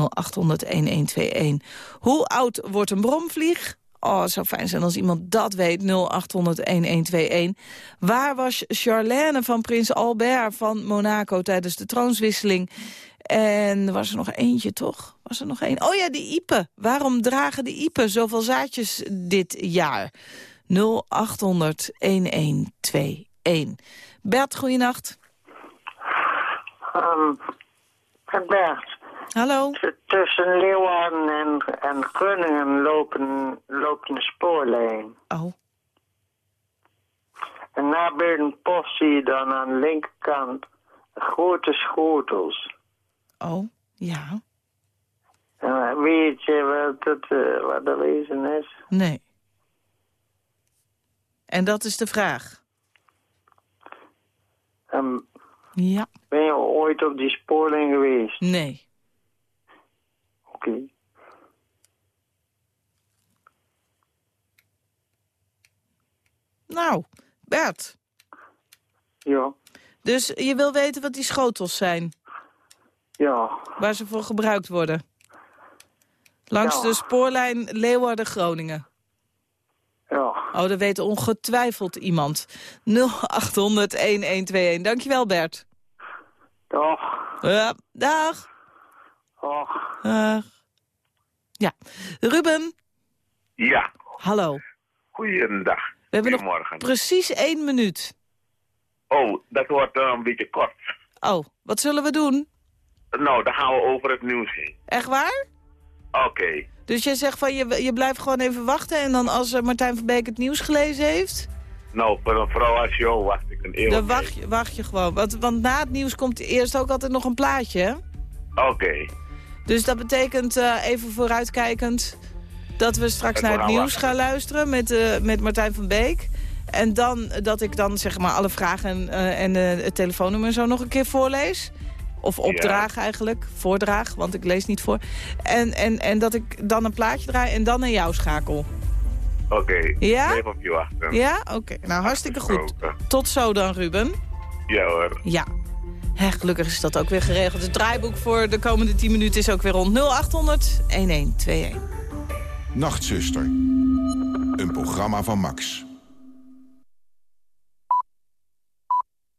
Hoe oud wordt een bromvlieg? Oh, het zou fijn zijn als iemand dat weet. 0800-1121. Waar was Charlène van prins Albert van Monaco tijdens de troonswisseling? En was er nog eentje, toch? Was er nog één? Oh ja, die Ipe. Waarom dragen de Ipe zoveel zaadjes dit jaar? 0800-1121. Bert, goeienacht. Um, Bert. Hallo. Tussen Leeuwarden en, en Groningen lopen, loopt een spoorlijn. Oh. En na Berenpost zie je dan aan de linkerkant grote schotels. Oh, ja. En weet je wat, het, eh, wat de wezen is? Nee. En dat is de vraag. Um, Ja. ben je ooit op die spoorlijn geweest? Nee. Oké. Nou, Bert. Ja. Dus je wil weten wat die schotels zijn? Ja. Waar ze voor gebruikt worden? Langs Ja. de spoorlijn Leeuwarden-Groningen. Ja. Oh, dat weet ongetwijfeld iemand. 0800-1121. Dankjewel, Bert. Dag. Ja, dag. Dag. Ja. Ruben, Ja, hallo. goeiedag. We hebben nog Goedemorgen. precies één minuut. Oh, dat wordt eh, een beetje kort. Oh, wat zullen we doen? Nou, dan gaan we over het nieuws heen. Echt waar? Oké. Dus jij zegt van je, je blijft gewoon even wachten... en dan als eh, Martijn van Beek het nieuws gelezen heeft... Nou, voor een vrouw als jou wacht ik een eeuw. dan wacht je, wacht je gewoon. Want, want na het nieuws komt eerst ook altijd nog een plaatje, hè? Oké. Dus dat betekent, eh, even vooruitkijkend... dat we straks naar het nieuws gaan luisteren met, eh, met Martijn van Beek. En dan eh, dat ik dan zeg maar alle vragen en, en het telefoonnummer zo nog een keer voorlees. Of opdraag eigenlijk, voordraag, want ik lees niet voor. En, en, en dat ik dan een plaatje draai en dan naar jou schakel. Oké. Ja? Even op je wachten. Ja? Oké, nou hartstikke goed. Tot zo dan, Ruben. Ja hoor. Ja. Hè, gelukkig is dat ook weer geregeld. Het draaiboek voor de komende 10 minuten is ook weer rond 0800 1121. Nachtzuster. Een programma van Max.